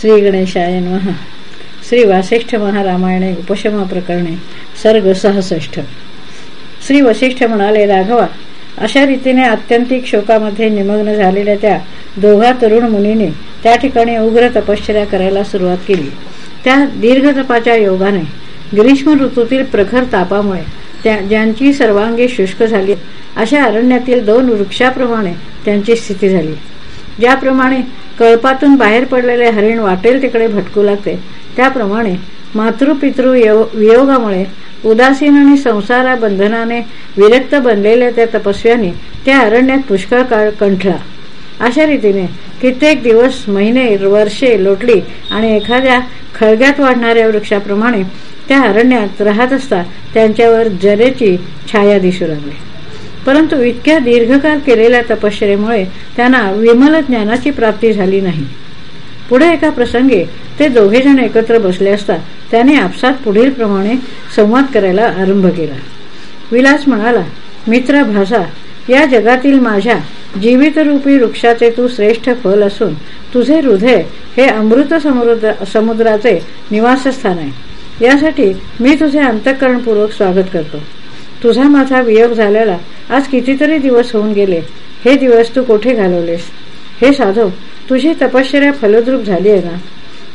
श्री गणेशाय महा श्री वासिष्ठ महारामायणे उपशमा प्रकरणे सर्ग सहसष्ट. श्री वसिष्ठ म्हणाले राघवा अशा रीतीने आत्यंतिक शोकामध्ये निमग्न झालेल्या त्या दोघा तरुण मुनीने त्या ठिकाणी उग्र तपश्चर्या करायला सुरुवात केली. त्या दीर्घ तपाच्या योगाने ग्रीष्म ऋतूतील प्रखर तापामुळे त्या ज्यांची सर्वांगी शुष्क झाली अशा अरण्यातील दोन वृक्षाप्रमाणे त्यांची स्थिती झाली. ज्याप्रमाणे कळपातून बाहेर पडलेले हरिण वाटेल तिकडे भटकू लागते. त्याप्रमाणे मातृपितृ वियोगामुळे उदासीन आणि संसारा बंधनाने विरक्त बनलेल्या त्या तपस्व्याने त्या अरण्यात पुष्कळ काळ कंठला. अशा रीतीने कित्येक दिवस महिने वर्षे लोटली आणि एखाद्या खळग्यात वाढणाऱ्या वृक्षाप्रमाणे त्या अरण्यात राहत असता त्यांच्यावर जरेची छाया दिसू लागली. परंतु इतक्या दीर्घकाल केलेल्या तपश्चरेमुळे त्यांना विमल ज्ञानाची प्राप्ती झाली नाही. पुढे एका प्रसंगी ते दोघेजण एकत्र बसले असता त्याने आपसात पुढील प्रमाणे संवाद करायला आरंभ केला. विलास म्हणाला मित्र भाषा या जगातील माझ्या जीवितरूपी वृक्षाचे तू श्रेष्ठ फल असून तुझे हृदय हे अमृत समुद्र समुद्राचे निवासस्थान आहे. यासाठी मी तुझे अंतःकरणपूर्वक स्वागत करतो. तुझा माझा वियोग झालेला आज कितीतरी दिवस होऊन गेले. हे दिवस तू कोठे घालवलेस? हे साधव तुझी तपश्चर्या फलद्रूप झाली आहे ना?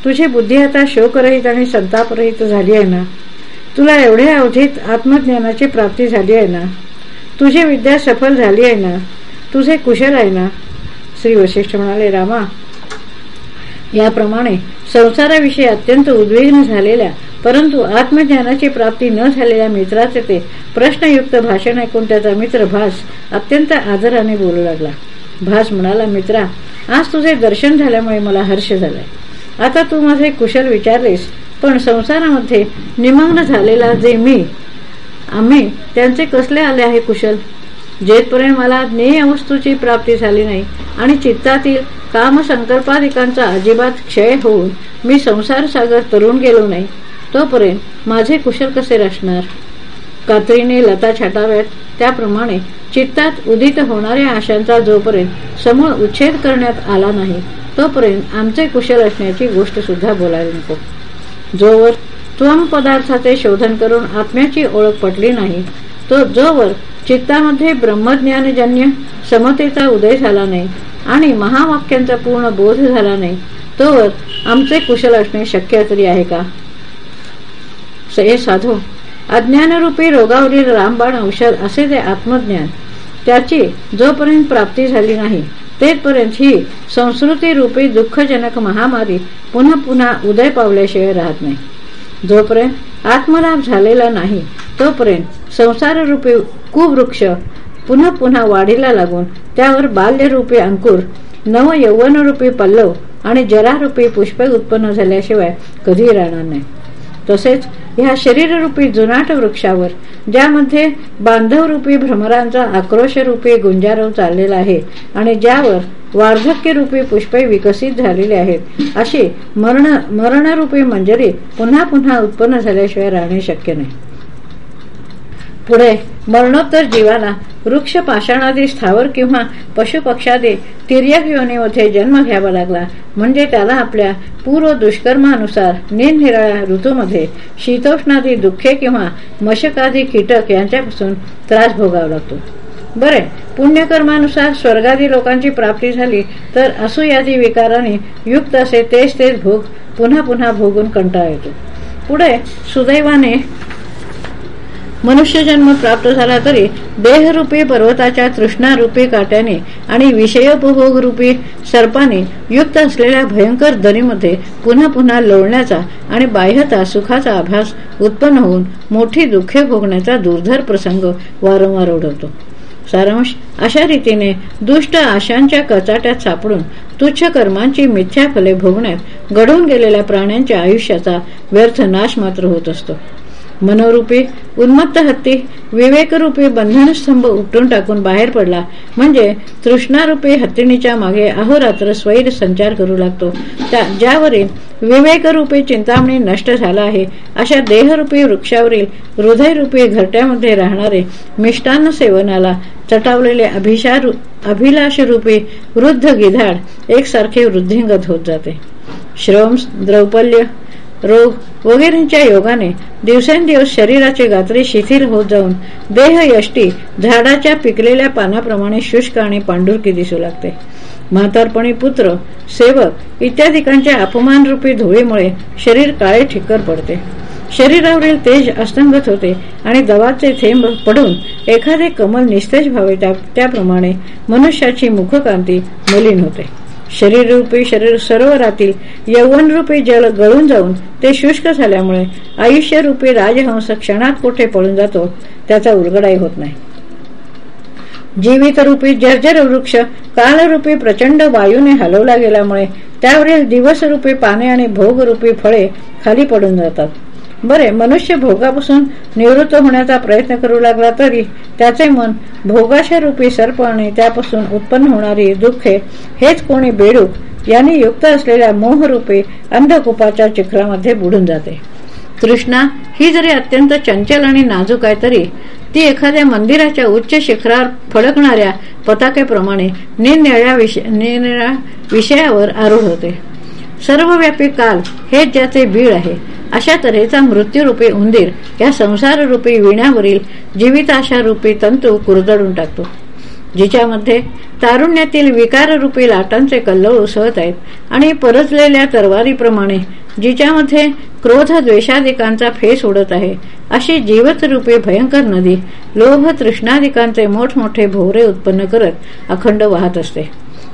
तुझी बुद्धी आता शोकरहित आणि संतापरहित झाली आहे ना? तुला एवढ्या अवधीत आत्मज्ञानाची प्राप्ती झाली आहे ना? तुझी विद्या सफल झाली आहे ना? तुझे कुशल आहे ना? श्री वशिष्ठ म्हणाले रामा याप्रमाणे संसाराविषयी अत्यंत उद्विग्न झालेल्या परंतु आत्मज्ञानाची प्राप्ती न झालेल्या मित्राचे ते प्रश्नयुक्त भाषण ऐकून त्याचा मित्र भास अत्यंत आदराने बोलू लागला. भास म्हणाला मित्रा आज तुझे दर्शन झाल्यामुळे मला हर्ष झालाय. आता तू माझे कुशल विचारलेस पण संसारामध्ये निमग्न झालेला जे मी आम्ही त्यांचे कसले आले आहे कुशल? जेथपर्यंत मला ज्ञेय वस्तूची प्राप्ती झाली नाही आणि चित्तातील कामसंकल्पाधिकांचा अजिबात क्षय होऊन मी संसार सागर तरुण गेलो नाही तोपर्यंत माझे कुशल कसे रचणार? कात्रीने लता छाटाव्यात. त्याप्रमाणे चित्तात उदित होणाऱ्या आशांचा जोपर्यंत समूळ उच्छेद करण्यात आला नाही तोपर्यंत आमचे कुशल असण्याची गोष्ट सुद्धा बोलायला नको. जोवर त्वम पदार्थाचे शोधन करून आत्म्याची ओळख पटली नाही तो जोवर चित्तामध्ये ब्रह्मज्ञानजन्य समतेचा उदय झाला नाही आणि महावाक्यांचा पूर्ण बोध झाला नाही तोवर आमचे कुशल असणे शक्य तरी आहे का? हे साधू. अज्ञानरूपी रोगावरील रामबाण औषध असे ते आत्मज्ञान. त्याची जोपर्यंत प्राप्ती झाली नाही तेथपर्यंत ही संस्कृती रूपी दुःखजनक महामारी पुन्हा पुन्हा उदय पावल्याशिवाय राहत नाही. जोपर्यंत आत्मलाभ झालेला नाही तोपर्यंत संसाररूपी कुवृक्ष पुन्हा पुन्हा वाढीला लागून त्यावर बाल्यरूपी अंकुर नव यौवनरूपी पल्लव आणि जरारूपी पुष्प उत्पन्न झाल्याशिवाय कधी राहणार नाही. तसेच ह्या शरीररूपी जुनाट वृक्षावर ज्यामध्ये बांधवरूपी भ्रमरांचा आक्रोशरूपी गुंजारव चाललेला आहे आणि ज्यावर वार्धक्यरूपी पुष्पे विकसित झालेले आहेत अशी मरण मरणरूपी मंजरी पुन्हा पुन्हा उत्पन्न झाल्याशिवाय राहणे शक्य नाही. पुढे मरणोत्तर जीवाला वृक्ष पाषाणादी स्थावर किंवा पशुपक्षादी तिर्यक योनीमध्ये जन्म घ्यावा लागला. म्हणजे त्याला आपल्या पूर्व दुष्कर्मानुसार निरनिराळ्या ऋतूमध्ये शीतोष्णादी दुःखे किंवा मशकादी कीटक यांच्यापासून त्रास भोगावा लागतो. बरे पुण्यकर्मानुसार स्वर्गादी लोकांची प्राप्ती झाली तर असूयादी विकाराने युक्त असे तेच तेच भोग पुन्हा पुन्हा भोगून कंटाळा येतो. पुढे सुदैवाने मनुष्यजन्म प्राप्त झाला तरी देहरूपी पर्वताच्या तृष्णारूपी काट्याने आणि विषयोपभोगरूपी सर्पाने युक्त असलेल्या भयंकर दरीमध्ये पुन्हा पुन्हा लोळण्याचा आणि बाह्यता सुखाचा आभास उत्पन्न होऊन मोठी दुःखे भोगण्याचा दुर्धर प्रसंग वारंवार ओढवतो. सारांश अशा रीतीने दुष्ट आशांच्या कचाट्यात सापडून तुच्छ कर्मांची मिथ्या फले भोगण्यात घडून गेलेल्या प्राण्यांच्या आयुष्याचा व्यर्थ नाश मात्र होत असतो. मनोरूपी उन्मत्त हत्ती विवेकरूपी बंधनस्तंभ उपटून टाकून बाहेर पडला. म्हणजे तृष्णारूपी हत्तीणीच्या मागे अहोरात्र स्वैर संचार करू लागतो. ज्यावरील विवेकरूपी चिंतामणी नष्ट झाला आहे अशा देहरूपी वृक्षावरील हृदयरूपी घरट्यामध्ये राहणारे मिष्टान्न सेवनाला चटावलेले अभिलाषरूपी वृद्ध गिधाड एकसारखे वृद्धिंगत होत जाते. श्रम द्रौपल्य रोग वगैरेच्या योगाने दिवसेंदिवस शरीराचे गात्री शिथिल होत जाऊन देह यष्टी झाडाच्या पिकलेल्या पानाप्रमाणे शुष्क आणि पांढुरकी दिसू लागते. म्हातारपणी पुत्र सेवक इत्यादिकांच्या अपमानरूपी धुळीमुळे शरीर काळे ठिक्कर पडते. शरीरावरील तेज अस्तंगत होते आणि दवाचे थेंब पडून एखादे कमल निस्तेज व्हावे त्याप्रमाणे मनुष्याची मुखकांती मलिन होते. शरीररूपी शरीर सरोवरातील यवनरूपी जल गळून जाऊन ते शुष्क झाल्यामुळे आयुष्यरूपी राजहंस क्षणात कुठे पळून जातो त्याचा उलगडाही होत नाही. जीवितरूपी जर्जर वृक्ष कालरूपी प्रचंड वायूने हलवला गेल्यामुळे त्यावरील दिवसरूपी पाने आणि भोगरूपी फळे खाली पडून जातात. बरे मनुष्य भोगापासून निवृत्त होण्याचा प्रयत्न करू लागला तरी त्याचे मन भोगाशा रूपी सर्प आणि त्यापासून उत्पन्न होणारी दुःखे हेच कोणी बेडूक यांनी युक्त असलेल्या मोहरूपी अंधकुपाच्या चिखलामध्ये बुडून जाते. तृष्णा ही जरी अत्यंत चंचल आणि नाजूक आहे तरी ती एखाद्या मंदिराच्या उच्च शिखरावर फडकणाऱ्या पताकेप्रमाणे निरनिळ्या विषयावर आरूढ होते. सर्वव्यापी काल हेच ज्याचे बीळ आहे. अशा तऱ्हेचा मृत्यूरूपी उंदीर या संसाररूपी विण्यावरील जीविताशारूपी तंतू कुरदडून टाकतो. जिच्यामध्ये तारुण्यातील विकाररूपी लाटांचे कल्लोळ उसळत आहेत आणि परतलेल्या तरवारीप्रमाणे जिच्यामध्ये क्रोध द्वेषादिकांचा फेस उडत आहे. अशी जीवतरूपी भयंकर नदी लोभ तृष्णादिकांचे मोठमोठे भोवरे उत्पन्न करत अखंड वाहत असते.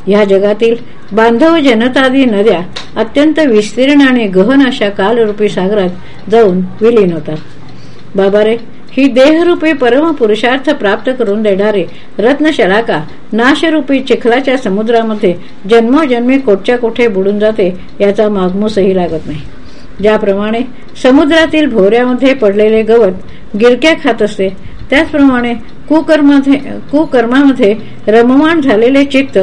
या जगातील बांधव जनतादी नद्या अत्यंत विस्तीर्ण आणि गहन अशा कालरूपी सागरात जाऊन विलीन होतात. बाबारे ही देहरूपी परम पुरुषार्थ प्राप्त करून देणारे रत्नशलाका नाशरूपी चिखलाच्या समुद्रामध्ये जन्मोजन्मी कोटच्या कोठे बुडून जाते याचा मागमूसही लागत नाही. ज्याप्रमाणे समुद्रातील भोवऱ्यामध्ये पडलेले गवत गिरक्या खात असते त्याचप्रमाणे कुकर्मामध्ये कुकर्मामध्ये रममाण झालेले चित्त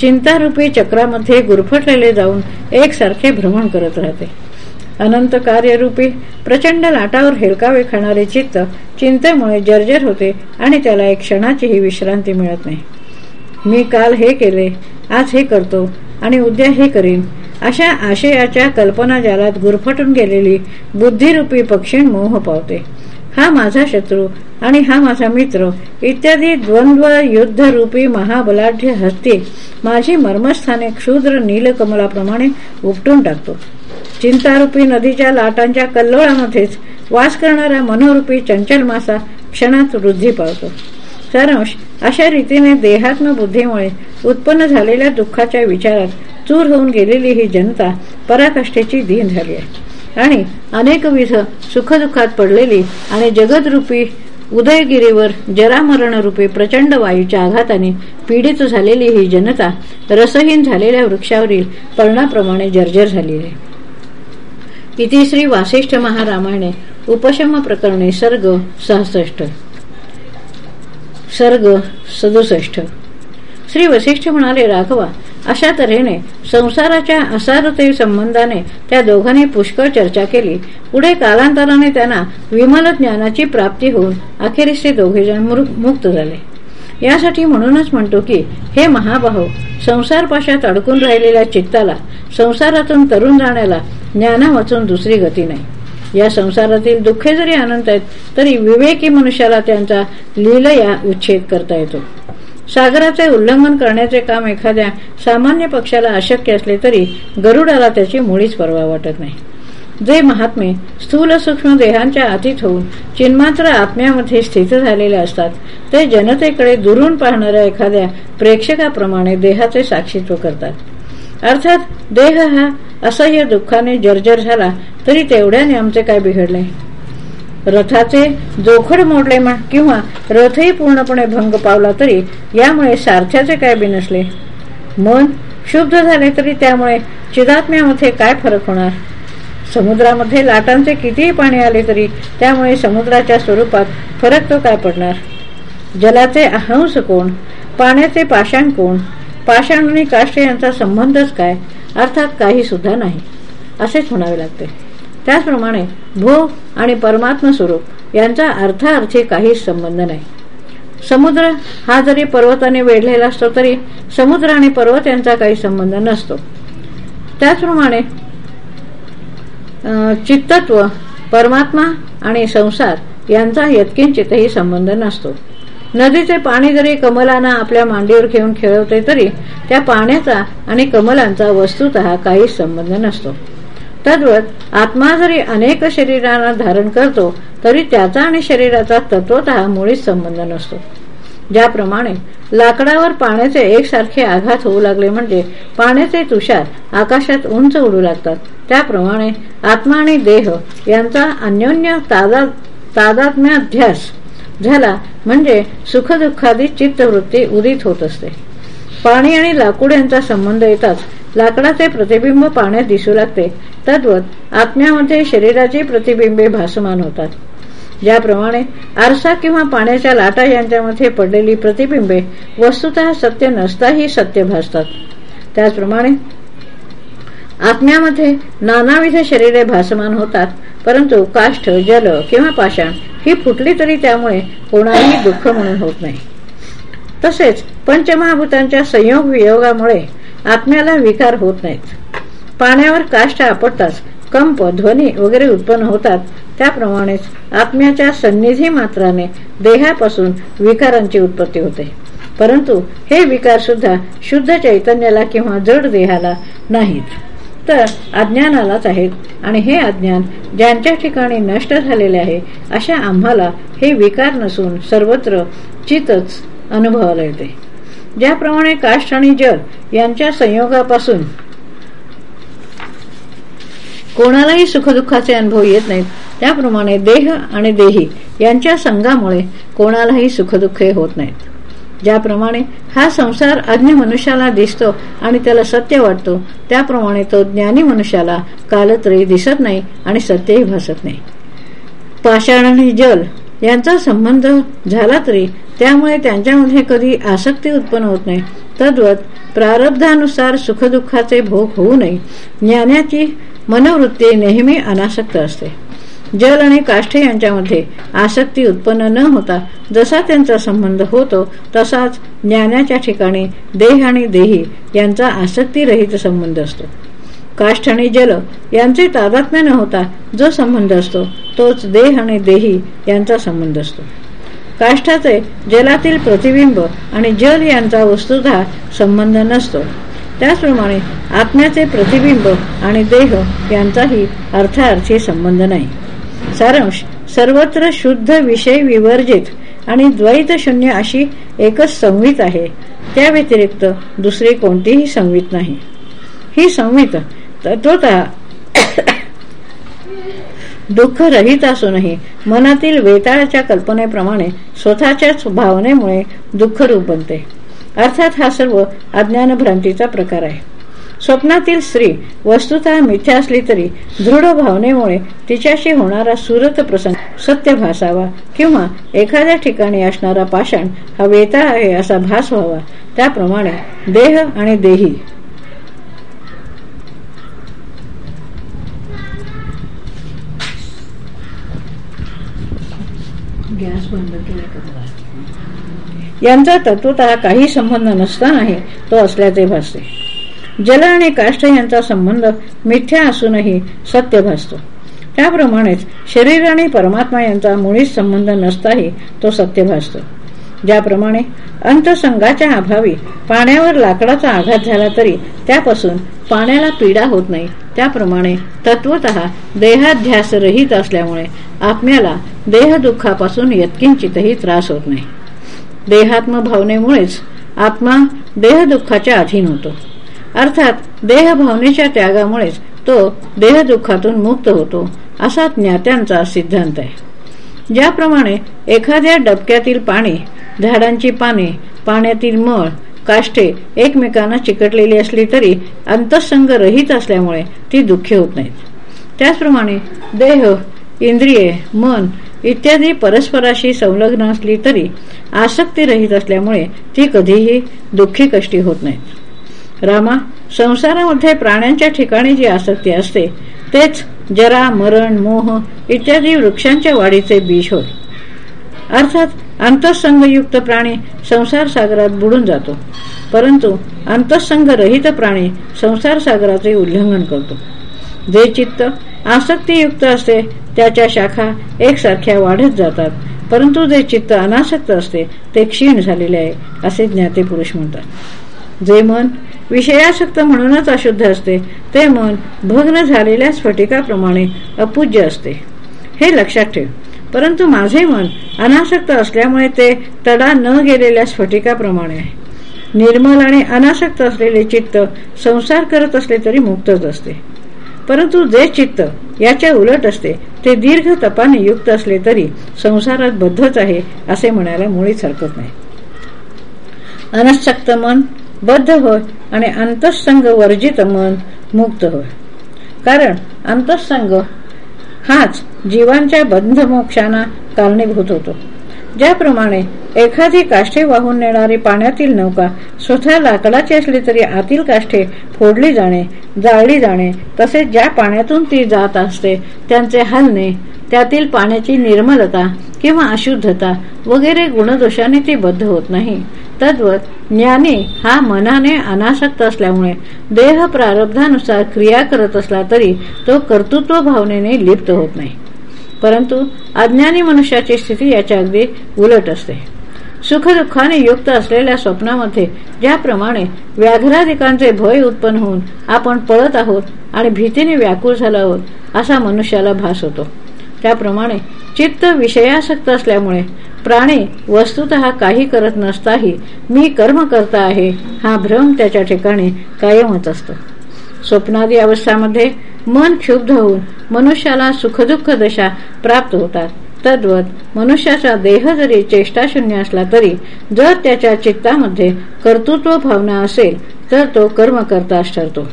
चिंतारूपी चक्रामध्ये गुरफटलेले जाऊन एकसारखे भ्रमण करत राहते. अनंत कार्यरूपी प्रचंड लाटावर हेलकावे खाणारे चित्त चिंतेमुळे जर्जर होते आणि त्याला एक क्षणाचीही विश्रांती मिळत नाही. मी काल हे केले आज हे करतो आणि उद्या हे करीन अशा आशयाच्या कल्पना जालात गुरफटून गेलेली बुद्धिरूपी पक्षीण मोह पावते. हा माझा शत्रू आणि हा माझा मित्र इत्यादी द्वंद्व युद्धरूपी महाबलाढ्य हस्ती माझी मर्मस्थाने क्षुद्र नीलकमलाप्रमाणे उपटून टाकतो. चिंतारूपी नदीच्या लाटांच्या कल्लोळामध्येच वास करणारा मनोरूपी चंचल मासा क्षणात वृद्धी पावतो. सारांश अशा रीतीने देहात्म बुद्धीमुळे उत्पन्न झालेल्या दुःखाच्या विचारात चूर होऊन गेलेली ही जनता पराकाष्ठेची दीन झाली आहे. आणि अनेकविध सुखदुःखात पडलेली आणि जगदरूपी उदयगिरीवर जरामरणरूपी प्रचंड वायूच्या आघाताने पीडित झालेली ही जनता रसहीन झालेल्या वृक्षावरील पर्णाप्रमाणे जर्जर झालेली आहे. इति श्री वासिष्ठ महारामायणे उपशम प्रकरणे सर्ग सहासष्ट. सर्ग सदुसष्ट. श्री वसिष्ठ म्हणाले राघवा अशा तऱ्हेने संसाराच्या असारते संबंधाने त्या दोघांनी पुष्कळ चर्चा केली. पुढे कालांतराने त्यांना विमल ज्ञानाची प्राप्ती होऊन अखेरीस ते दोघेजण मुक्त झाले. यासाठी म्हणूनच म्हणतो की हे महाबाहो संसारपाशात अडकून राहिलेल्या चित्ताला संसारातून तरुण जाण्याला ज्ञाना वाचून दुसरी गती नाही. या संसारातील दुःखे जरी अनंत आहेत तरी विवेकी मनुष्याला त्यांचा लीलया उच्छेद करता येतो. सागराचे उल्लंघन करण्याचे काम एखाद्या सामान्य पक्षाला अशक्य असले तरी गरुडाला त्याची मुळीच परवा वाटत नाही. जे महात्मे स्थूल सूक्ष्म देहांच्या अतीत होऊन चिन्मात्र आत्म्यामध्ये स्थित झालेले असतात ते जनतेकडे दुरून पाहणाऱ्या एखाद्या प्रेक्षकाप्रमाणे देहाचे साक्षीत्व करतात. अर्थात देह हा असह्य दुःखाने जर्जर झाला तरी तेवढ्याने आमचे काय बिघडले? रथाचे जोखड मोडले किंवा रथही पूर्णपणे भंग पावला तरी यामुळे सारथ्याचे काय बिनसले मन शुद्ध झाले तरी त्यामुळे चिदात्म्यामध्ये काय फरक होणार? समुद्रामध्ये लाटांचे कितीही पाणी आले तरी त्यामुळे समुद्राच्या स्वरूपात फरक तो काय पडणार? जलाचे अहंस कोण? पाण्याचे पाषाण कोण? पाषाण आणि काष्ट यांचा संबंधच काय? अर्थात काही सुद्धा नाही. असेच म्हणावे लागते. त्याचप्रमाणे भो आणि परमात्मा स्वरूप यांचा अर्थार्थी काहीच संबंध नाही. समुद्र हा जरी पर्वताने वेढलेला असतो तरी समुद्र आणि पर्वत यांचा काही संबंध नसतो. त्याचप्रमाणे चित्तत्व परमात्मा आणि संसार यांचा यत्किंचितही संबंध नसतो. नदीचे पाणी जरी कमलांना आपल्या मांडीवर घेऊन खेळवते तरी त्या पाण्याचा आणि कमलांचा वस्तुत काहीच संबंध नसतो. तद्वत आत्मा जरी अनेक शरीरांना धारण करतो तरी त्याचा आणि शरीराचा तत्वत मुळीच संबंध नसतो. ज्याप्रमाणे लाकडावर पाण्याचे एकसारखे आघात होऊ लागले म्हणजे पाण्याचे तुषार आकाशात उंच उडू लागतात. त्याप्रमाणे आत्मा आणि देह यांचा अन्योन्य तादात्म्याध्यास झाला म्हणजे सुखदुःखादी चित्तवृत्ती उदित होत असते. पाणी आणि लाकूड यांचा संबंध येताच लाकडाचे प्रतिबिंब पाण्यात दिसू लागते. तद्वत आत्म्यामध्ये शरीराची प्रतिबिंबे भासमान होतात. ज्याप्रमाणे आरसा किंवा पाण्याच्या लाटा यांच्यामध्ये पडलेली प्रतिबिंबे वस्तुत सत्य नसताही सत्य भासतात. त्याचप्रमाणे आत्म्यामध्ये नानाविध शरीरे भासमान होतात परंतु काष्ठ जल किंवा पाषाण ही फुटली तरी त्यामुळे कोणालाही दुःख म्हणून होत नाही. तसेच पंचमहाभूतांच्या संयोग वियोगामुळे आत्म्याला विकार होत नाहीत. पाण्यावर काष्ट आपटताच कंप ध्वनी वगैरे उत्पन्न होतात. त्याप्रमाणेच आत्म्याच्या सन्निधी मात्राने देहापासून विकारांची उत्पत्ती होते. परंतु हे विकार सुद्धा शुद्ध चैतन्याला किंवा जड देहाला नाहीत. तर अज्ञानालाच आहेत आणि हे अज्ञान ज्यांच्या ठिकाणी नष्ट झालेले आहे अशा आम्हाला हे विकार नसून सर्वत्र चितच अनुभवाला येते. ज्याप्रमाणे काष्ट आणि जल यांच्या संयोगापासून कोणालाही सुखदुःखाचे अनुभव येत नाहीत त्याप्रमाणे देह आणि देही यांच्या संघामुळे कोणालाही सुखदुःखे होत नाहीत. ज्याप्रमाणे हा संसार अज्ञ मनुष्याला दिसतो आणि त्याला सत्य वाटतो त्याप्रमाणे तो ज्ञानी मनुष्याला कालत्रयी दिसत नाही आणि सत्यही भासत नाही. पाषाण आणि जल यांचा संबंध झाला तरी त्यामुळे त्यांच्यामध्ये कधी आसक्ती उत्पन्न होत नाही. तद्वत प्रारब्धानुसार सुखदुःखाचे भोग होऊ नये. ज्ञानाची मनोवृत्ती नेहमी अनासक्त असते. जल आणि काष्ठ यांच्यामध्ये आसक्ती उत्पन्न न होता जसा त्यांचा संबंध होतो तसाच ज्ञानाच्या ठिकाणी देह आणि देही यांचा आसक्तीरहित संबंध असतो. काष्ठ आणि जल यांचे तादात्म्य न होता जो संबंध असतो तोच देह आणि देही यांचा संबंध असतो. काष्ठाचे जलातील प्रतिबिंब आणि जल यांचा वस्तुधा संबंध नसतो. त्याचप्रमाणे आत्म्याचे प्रतिबिंब आणि देह यांचाही अर्थार्थी संबंध नाही. सारांश सर्वत्र शुद्ध विषय विवर्जित आणि द्वैत शून्य अशी एकच संवित आहे. त्या व्यतिरिक्त दुसरी कोणतीही संवित नाही. ही संवित तत्वता दुःख रहित असूनही मनातील वेताळाच्या कल्पनेप्रमाणे स्वतःच्याच भावनेमुळे दुःखरूप बनते. अर्थात हा सर्व अज्ञानभ्रांतीचा प्रकार आहे. स्वप्नातील स्त्री वस्तुतः मिथ्या असली तरी दृढ भावनेमुळे तिच्याशी होणारा सुरत प्रसंग सत्य भासावा किंवा एखाद्या ठिकाणी असणारा पाषाण हा वेता आहे असा भास व्हावा. त्याप्रमाणे देह आणि देही. यांचा तत्वत काही संबंध नसतानाही तो असल्याचे भासते. जल आणि काष्ठ यांचा संबंध मिथ्या असूनही सत्य भासतो. त्याप्रमाणेच शरीर आणि परमात्मा यांचा मुळीच संबंध नसताही तो सत्य भासतो. ज्याप्रमाणे अंतसंगाच्या अभावी पाण्यावर लाकडाचा आघात झाला तरी त्यापासून पाण्याला पीडा होत नाही. त्याप्रमाणे तत्वत देहाध्यासरहित असल्यामुळे आत्म्याला देहदुःखापासून यत्किंचितही त्रास होत नाही. देहात्म भावनेमुळेच आत्मा देहदुःखाच्या अधीन होतो. अर्थात देहभावनेच्या त्यागामुळेच तो देहदुःखातून मुक्त होतो असा ज्ञात्यांचा सिद्धांत आहे. ज्याप्रमाणे एखाद्या डबक्यातील पाणी झाडांची पाने पाण्यातील मळ काष्टे एकमेकांना चिकटलेली असली तरी अंतसंग रहित असल्यामुळे ती दुःखी होत नाहीत. त्याचप्रमाणे देह इंद्रिये मन इत्यादी परस्पराशी संलग्न असली तरी आसक्ती रहित असल्यामुळे ती कधीही दुःखी कष्टी होत नाहीत. रामा संसारामध्ये प्राण्यांच्या ठिकाणी जी आसक्ती असते तेच जरा मरण मोह इत्यादी वृक्षांच्या वाढीचे बीज होय. अर्थात अंतसंगयुक्त प्राणी संसार सागरात बुडून जातो. परंतु अंतसंग रहित प्राणी संसार सागराचे उल्लंघन करतो. जे चित्त आसक्तीयुक्त असते त्याच्या शाखा एकसारख्या वाढत जातात. परंतु जे चित्त अनासक्त असते ते क्षीण झालेले आहे असे ज्ञाते पुरुष म्हणतात. जे मन विषयासक्त म्हणूनच अशुद्ध असते ते मन भग्न झालेल्या स्फटिकाप्रमाणे अपूज्य असते. हे लक्षात ठेव. परंतु माझे मन अनासक्त असल्यामुळे ते तडा न गेलेल्या स्फटिकाप्रमाणे आहे. निर्मल आणि अनासक्त असलेले चित्त संसार करत असले तरी मुक्तच असते. परंतु जे चित्त याच्या उलट असते ते दीर्घ तपाने युक्त असले तरी संसारात बद्धच आहे असे म्हणायला मुळीच हरकत नाही. अनसक्त मन बद्ध होय आणि अंतःसंग वर्जित मन मुक्त होय. कारण अंतःसंग हाच जीवांच्या बंधमोक्षांना कारणीभूत होतो. ज्याप्रमाणे एखादी काष्ठे वाहून नेणारी पाण्यातील नौका स्वतः लाकडाची असली तरी आतील काष्ठे फोडली जाणे जाळली जाणे तसेच ज्या पाण्यातून ती जात असते त्यांचे हलणे त्यातील पाण्याची निर्मलता किंवा अशुद्धता वगैरे गुणदोषाने ती बद्ध होत नाही. तद्वत ज्ञानी हा मनाने अनासक्त असल्यामुळे देह प्रारब्धानुसार क्रिया करत असला तरी तो कर्तृत्व भावनेने लिप्त होत नाही. परंतु अज्ञानी मनुष्याची स्थिती याच्या अगदी उलट असते. सुखदुःखाने युक्त असलेल्या स्वप्नामध्ये ज्याप्रमाणे व्याघ्राधिकांचे भय उत्पन्न होऊन आपण पळत आहोत आणि भीतीने व्याकुळ झाला आहोत असा मनुष्याला भास होतो. त्याप्रमाणे चित्त विषयासक्त असल्यामुळे प्राणी वस्तुत काही करत नसताही मी कर्म करता आहे हा भ्रम त्याच्या ठिकाणी कायमच असतो. स्वप्नादी अवस्थामध्ये मन क्षुब्ध होऊन मनुष्याला सुखदुःख दशा प्राप्त होतात. तद्वत मनुष्याचा देह जरी चेष्टाशून्य असला तरी जर त्याच्या चित्तामध्ये कर्तृत्व भावना असेल तर तो कर्मकर्ताच ठरतो.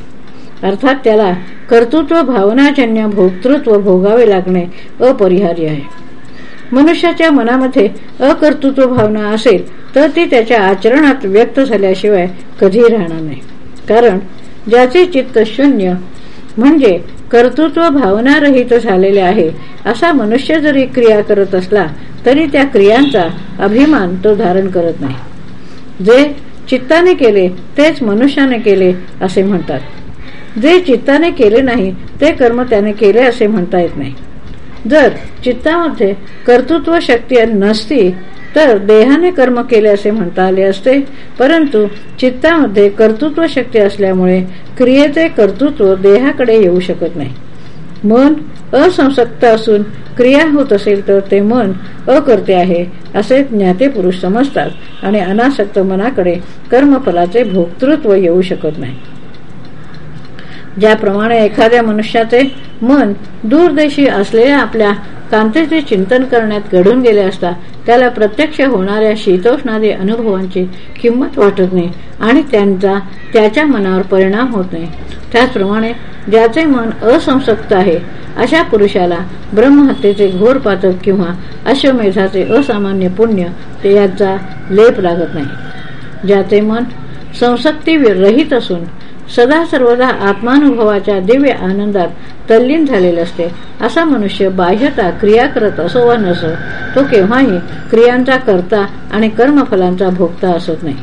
अर्थात त्याला कर्तृत्व भावनाजन्य भोक्तृत्व भोगावे लागणे अपरिहार्य आहे. मनुष्याच्या मनामध्ये अकर्तृत्व भावना असेल तर ती त्याच्या आचरणात व्यक्त झाल्याशिवाय कधी राहणार नाही. कारण ज्याचे चित्त शून्य म्हणजे कर्तृत्व भावनारहित झालेले आहे असा मनुष्य जरी क्रिया करत असला तरी त्या क्रियांचा अभिमान तो धारण करत नाही. जे चित्ताने केले तेच मनुष्याने केले असे म्हणतात. जे चित्ताने केले नाही ते कर्म त्याने केले असे म्हणता येत नाही. जर चित्तामध्ये कर्तृत्व शक्ती नसती तर देहाने कर्म केले असे म्हणता आले असते. परंतु चित्तामध्ये कर्तृत्व शक्ती असल्यामुळे क्रियेचे कर्तृत्व देहाकडे येऊ शकत नाही. मन असंसक्त असून क्रिया होत असेल तर ते मन अकर्ते आहे असे ज्ञाते पुरुष समजतात आणि अनासक्त मनाकडे कर्मफलाचे भोक्तृत्व येऊ शकत नाही. ज्याप्रमाणे एखाद्या मनुष्याचे मन दूरदेशी असलेल्या आपल्या कांतेचे चिंतन करण्यात घडून गेले असता त्याला प्रत्यक्ष होणाऱ्या शीतोष्णादी अनुभवांची किंमत वाटत नाही आणि त्यांचा त्याच्या मनावर परिणाम होत नाही. त्याचप्रमाणे ज्याचे मन असंसक्त आहे अशा पुरुषाला ब्रह्महत्येचे घोर पातक किंवा अश्वमेधाचे असामान्य पुण्य ते याचा लेप लागत नाही. ज्याचे मन संसक्ती रहित असून सदा सर्वदा आत्मानुभवाच्या दिव्य आनंदात तल्लीन झालेला असते. असा मनुष्य बाह्यता क्रिया करत असो वा नसो तो केव्हाही क्रियांचा करता आणि कर्मफलांचा भोगता असत नाही.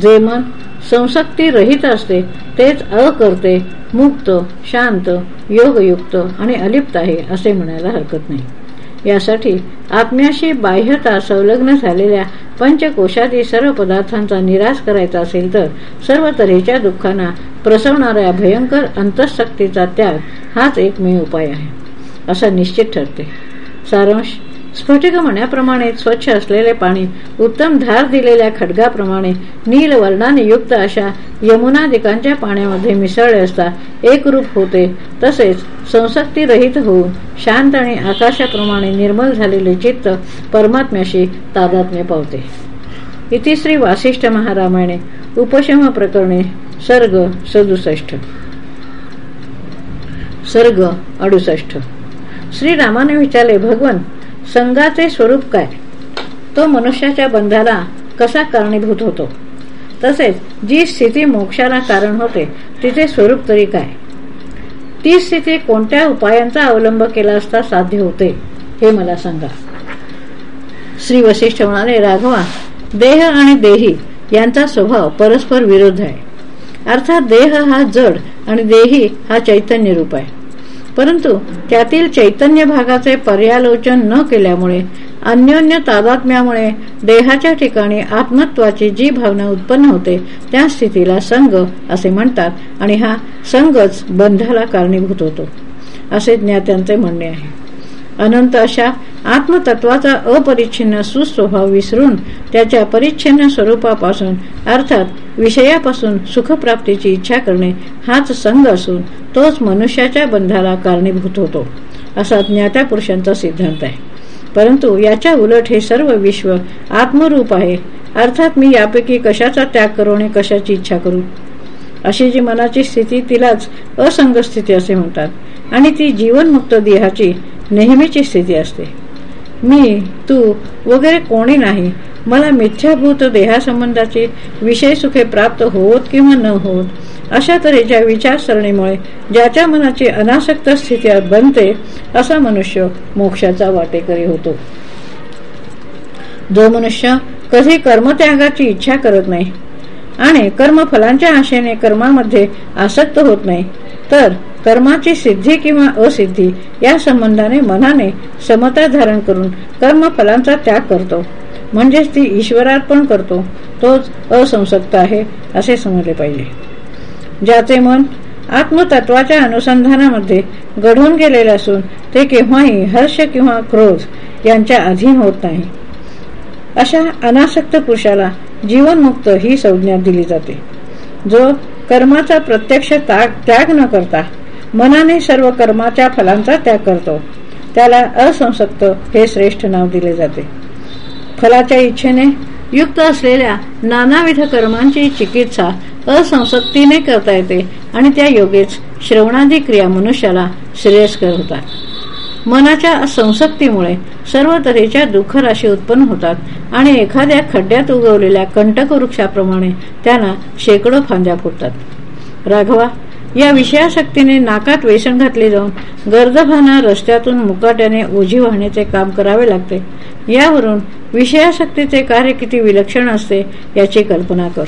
जे मन संसक्ती रहित असते तेच अकर्ते मुक्त शांत योगयुक्त आणि अलिप्त आहे असे म्हणायला हरकत नाही. यासाठी आत्म्याशी बाह्यता संलग्न झालेल्या पंचकोशादी सर्व पदार्थांचा निराश करायचा असेल तर सर्व तऱ्हेच्या दुःखांना प्रसवणाऱ्या भयंकर अंतःशक्तीचा त्याग हाच एकमेव उपाय आहे असं निश्चित ठरते. सारांश स्फटिक म्हणण्याप्रमाणे स्वच्छ असलेले पाणी उत्तम धार दिलेल्या खडगाप्रमाणे नील वर्णाने युक्त अशा यमुनादिकांच्या पाण्यामध्ये मिसळले असता एकरूप होते. तसेच संसक्तीरहित होऊन शांत आणि आकाशाप्रमाणे निर्मल झालेले चित्त परमात्म्याशी तादात्म्य पावते. इति श्री वासिष्ठ महारामायणे. उपशम प्रकरणे सर्ग सदुसष्ट. सर्ग अडुसष्ट. श्रीरामाने विचारले भगवन संघाचे स्वरूप काय? तो मनुष्याच्या बंधाला कसा कारणीभूत होतो? तसेच जी स्थिती मोक्षाला कारण होते तिचे स्वरूप तरी काय? ती स्थिती कोणत्या उपायांचा अवलंब केला असता साध्य होते हे मला सांगा. श्री वशिष्ठ म्हणाले राघवा देह आणि देही यांचा स्वभाव परस्पर विरोध आहे. अर्थात देह हा जड आणि देही हा चैतन्य रूप आहे. परंतु त्यातील चैतन्य भागाचे पर्यालोचन न केल्यामुळे अन्योन्य तादात्म्यामुळे देहाच्या ठिकाणी आत्मत्वाची जी भावना उत्पन्न होते त्या स्थितीला संघ असे म्हणतात आणि हा संघच बंधाला कारणीभूत होतो असे ज्ञात्यांचे म्हणणे आहे. अनंत अशा आत्मतत्वाचा अपरिच्छिन्न सुस्वभाव विसरून त्याच्या परिच्छिन्न स्वरूपापासून अर्थात विषयापासून सुखप्राप्तीची इच्छा करणे हाच संघ असून तोच मनुष्याच्या बंधाला कारणीभूत होतो असा ज्ञात्या पुरुषांचा सिद्धांत आहे. परंतु याच्या उलट हे सर्व विश्व आत्मरूप आहे अर्थात मी यापैकी कशाचा त्याग करू आणि कशाची इच्छा करू? अशी जी मनाची स्थिती तिलाच असंग स्थिती असे म्हणतात आणि ती जीवनमुक्त देहाची नेहमीची स्थिती असते. मी तू वगैरे कोणी नाही. मला मिथ्याभूत देहासंबंधाची विषय सुखे प्राप्त होत किंवा न होत अशा तऱ्हेच्या विचारसरणीमुळे ज्याच्या मनाची अनासक्त स्थिती बनते असा मनुष्य मोक्षाचा वाटेकरी होतो. जो मनुष्य कधी कर्मत्यागाची इच्छा करत नाही आणि कर्मफलांच्या आशेने कर्मामध्ये आसक्त होत नाही तर कर्माची सिद्धी किंवा असिद्धी या संबंधाने मनाने समता धारण करून कर्मफलांचा त्याग करतो. म्हणजेच ती ईश्वरार्पण करतो. तोच असंसक्त आहे असे समजले पाहिजे. ज्याचे मन आत्मतत्वाच्या अनुसंधानामध्ये घडून गेलेले असून ते केव्हाही हर्ष किंवा क्रोध यांच्या अधीन होत नाही. अशा अनासक्त पुरुषाला जीवनमुक्त ही संज्ञा दिली जाते. जो कर्माचा प्रत्यक्ष त्याग न करता मनाने सर्व कर्माच्या फलांचा त्याग करतो. त्याला असंसक्त हे श्रेष्ठ नाव दिले जाते. फलाच्या इच्छेने युक्त असलेल्या नानाविध कर्मांची चिकित्सा असंसक्तीने करता येते आणि त्या योगेच श्रवणादी क्रिया मनुष्याला श्रेयस्कर होतात. मनाच्या संसक्तीमुळे सर्व तऱ्हेच्या दुःखराशी उत्पन्न होतात आणि एखाद्या खड्ड्यात उगवलेल्या कंटक वृक्षाप्रमाणे त्यांना शेकडो फांद्या फुटतात. राघवा या विषयाशक्तीने नाकात वेसण घातले जाऊन गर्दभाना रस्त्यातून मुकाट्याने ओझी वाहण्याचे काम करावे लागते. यावरून विषयाशक्तीचे कार्य किती विलक्षण असते याची कल्पना कर.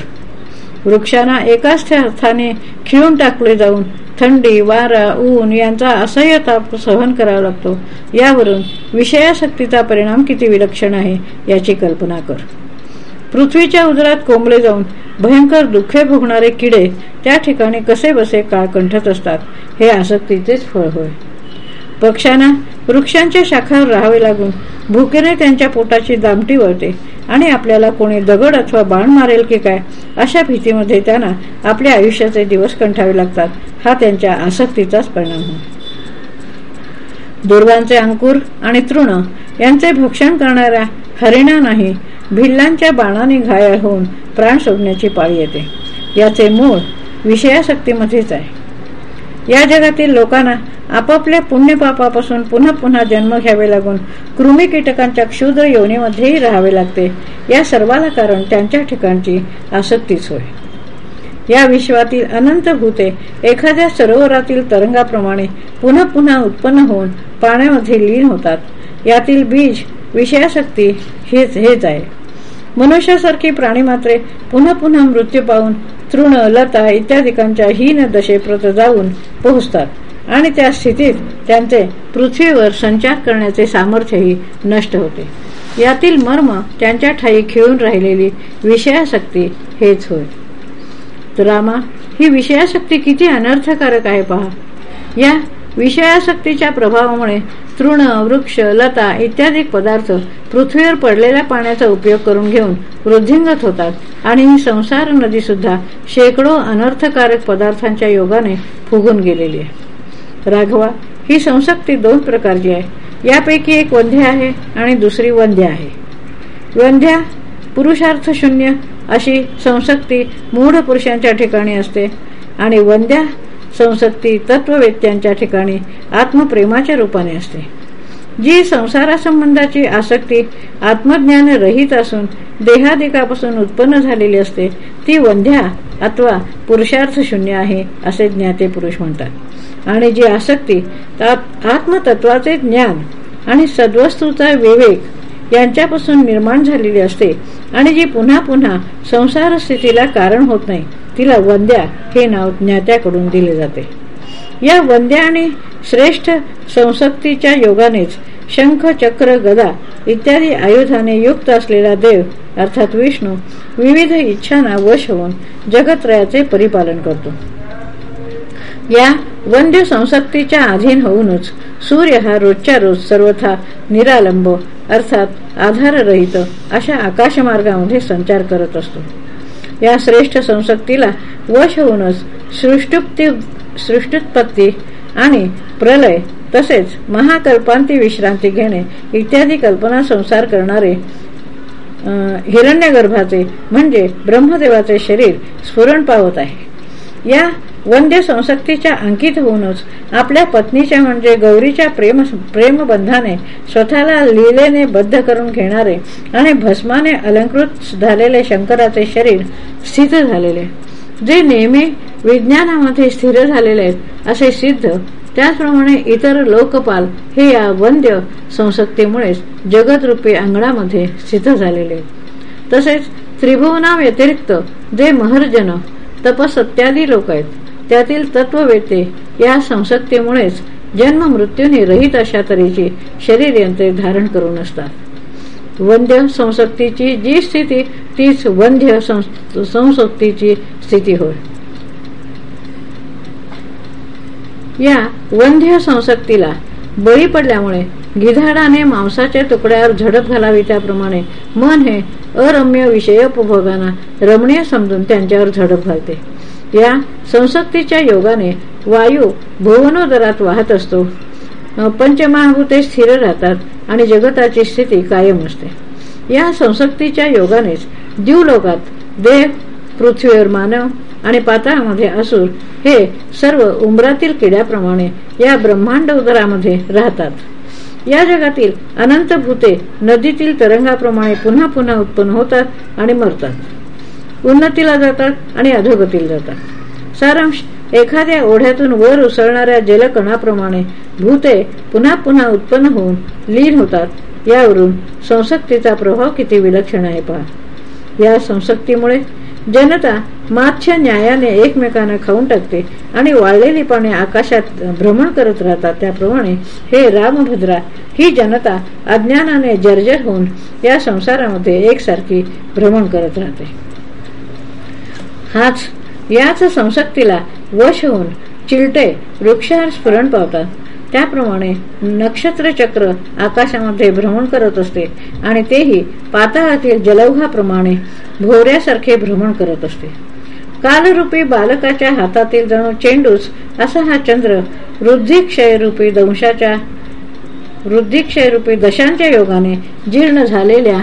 वृक्षांना एकाच अर्थाने खिळून टाकले जाऊन थंडी वारा ऊन यांचा असह्य ताप सहन करावा लागतो. यावरून विषयाशक्तीचा परिणाम किती विलक्षण आहे याची कल्पना कर. पृथ्वीच्या उदरात कोंबले जाऊन भयंकर दुःखे भोगणारे किडे त्या ठिकाणी कसे बसे काळ कंठत असतात हे आसक्तीचेच फळ होय. पक्ष्यांना वृक्षांच्या शाखावर राहावे लागून भुकेने त्यांच्या पोटाची दामटी वळते आणि आपल्याला कोणी दगड अथवा बाण मारेल की काय अशा भीतीमध्ये त्यांना आपल्या आयुष्याचे दिवस कंठावे लागतात हा त्यांच्या आसक्तीचाच परिणाम होय. दुर्गांचे अंकुर आणि तृण यांचे भक्षण करणाऱ्या हरिणा नाही भिल्लांच्या बाणाने घायल होऊन प्राण सोडण्याची पाळी येते. याचे मूळ विषयाशक्तीमध्येच आहे. या जगातील लोकांना आपापल्या पुण्यपापापासून पुन्हा पुन्हा जन्म घ्यावे लागून कृमी कीटकांच्या क्षुद्र योनीमध्येही राहावे लागते. या सर्वाला कारण त्यांच्या ठिकाणची आसक्तीच होय. या विश्वातील अनंत भूते एखाद्या सरोवरातील तरंगाप्रमाणे पुन्हा पुन्हा उत्पन्न होऊन पाण्यामध्ये लीन होतात. यातील बीज विषयाशक्ती हेच हेच आहे. मनुष्यासारखी प्राणीमात्रे पुन्हा पुन्हा मृत्यू पाहून तृण लता इत्यादिकांच्या हीन दशेप्रत जाऊन पोहोचतात. आणि त्या स्थितीत त्यांचे पृथ्वीवर संचार करण्याचे सामर्थ्यही नष्ट होते. यातील मर्म त्यांच्या ठाई खेळून राहिलेली विषयाशक्ती हेच होय. रामा ही विषयाशक्ती किती अनर्थकारक आहे पहा. या विषयाशक्तीच्या प्रभावामुळे तृण वृक्ष लता इत्यादी पदार्थ पृथ्वीवर पडलेल्या पाण्याचा उपयोग करून घेऊन वृद्धिंगत होतात आणि ही संसार नदी सुद्धा शेकडो अनर्थकारक पदार्थांच्या योगाने फुगून गेलेली आहे. राघवा ही संसक्ती दोन प्रकारची आहे. यापैकी एक वंध्य आहे आणि दुसरी वंध्य आहे. वंध्या पुरुषार्थ शून्य अशी संसक्ती मूढ पुरुषांच्या ठिकाणी असते आणि वंद्या संसक्ती तत्ववेत्यांच्या ठिकाणी आत्मप्रेमाच्या रूपाने असते. जी संसारासंबंधाची आसक्ती आत्मज्ञान रहित असून देहादिकापासून उत्पन्न झालेली असते ती वंध्या अथवा पुरुषार्थ शून्य आहे असे ज्ञाते पुरुष म्हणतात. आणि जी आसक्ती आत्मतत्वाचे ज्ञान आणि सद्वस्तूचा विवेक यांच्यापासून निर्माण झालेली असते आणि जी पुन्हा पुन्हा संसार स्थितीला कारण होत नाही तिला वंद्या हे नाव ज्ञात्याकडून दिले जाते. या वंद्या आणि श्रेष्ठ संसक्तीच्या योगानेच शंख चक्र गदा इत्यादी आयुधाने युक्त असलेला देव अर्थात विष्णू विविध इच्छांना वश होऊन जगत्रयाचे परिपालन करतो. या वंद्य संसक्तीच्या अधीन होऊनच सूर्य हा रोजच्या रोज सर्वथा निरालंब अर्थात आधाररहित अशा आकाशमार्गामध्ये संचार करत असतो. या श्रेष्ठ संसक्तीला वश होऊनच सृष्टुप्ती सृष्टुत्पत्ती आणि प्रलय तसेच महाकल्पांती विश्रांती घेणे इत्यादी कल्पना संसार करणारे हिरण्यगर्भाचे म्हणजे ब्रह्मदेवाचे शरीर स्फुरण पावत आहे. या वंद्य संसक्तीच्या अंकित होऊनच आपल्या पत्नीच्या म्हणजे गौरीच्या प्रेम प्रेमबंधाने स्वतःला लिलेने बद्ध करून घेणारे आणि भस्माने अलंकृत झालेले शंकराचे शरीर स्थित झालेले. जे नेहमी विज्ञानामध्ये स्थिर झालेले आहेत असे सिद्ध त्याचप्रमाणे इतर लोकपाल हे या वंद्य संसक्तीमुळेच जगदरूपी अंगणामध्ये स्थित झालेले. तसेच त्रिभुवना व्यतिरिक्त जे महर्जन तपसत्यादी लोक आहेत त्यातील तत्ववेते या संसक्तीमुळेच जन्म मृत्यूने रहित अशा तऱ्हेची शरीर यंत्रे धारण करून असतात. वंध्य संसक्तीची जी स्थिती तीच वंध्य संसक्तीची स्थिती होय. या वंध्य संसक्तीला बळी पडल्यामुळे गिधाडाने मांसाच्या तुकड्यावर झडप घालावी त्याप्रमाणे मन हे अरम्य विषय उपभोगांना रमणीय समजून त्यांच्यावर झडप घालते. या संसक्तीच्या योगाने वायू भुवनोदरात वाहत असतो. पंचमहाभूते स्थिर राहतात आणि जगताची स्थिती कायम असते. या संसक्तीच्या योगानेच द्यूलोकात देव पृथ्वीवर मानव आणि पाताळामध्ये असून हे सर्व उंबरातील किड्याप्रमाणे या ब्रह्मांड उदरामध्ये राहतात. या जगातील अनंत भूते नदीतील तरंगाप्रमाणे पुन्हा पुन्हा उत्पन्न होतात आणि मरतात. उन्नतीला जातात आणि अधोगतीला जातात. सारांश एखाद्या ओढ्यातून वर उसळणाऱ्या जलकणाप्रमाणे भूते पुन्हा पुन्हा उत्पन्न होऊन लीन होतात. यावरून संसक्तीचा प्रभाव किती विलक्षण आहे पहा. या संसक्तीमुळे जनता मातच्या न्यायाने एकमेकांना खाऊन टाकते आणि वाळलेली पाने आकाशात भ्रमण करत राहतात. त्याप्रमाणे हे रामभद्रा ही जनता अज्ञानाने जर्जर होऊन या संसारामध्ये एकसारखी भ्रमण करत राहते. हाच याच संसक्तीला वश होऊन चिलटे वृक्षार स्फुरण पावतात. त्याप्रमाणे नक्षत्र चक्र आकाशामध्ये भ्रमण करत असते आणि तेही पाताळातील जलौघाप्रमाणे भोवऱ्यासारखे भ्रमण करत असते. कालरूपी बालकाच्या हातातील जणू चेंडूस असा हा चंद्र वृद्धिक्षयरूपी दंशाच्या वृद्धिक्षयरूपी दशांच्या योगाने जीर्ण झालेल्या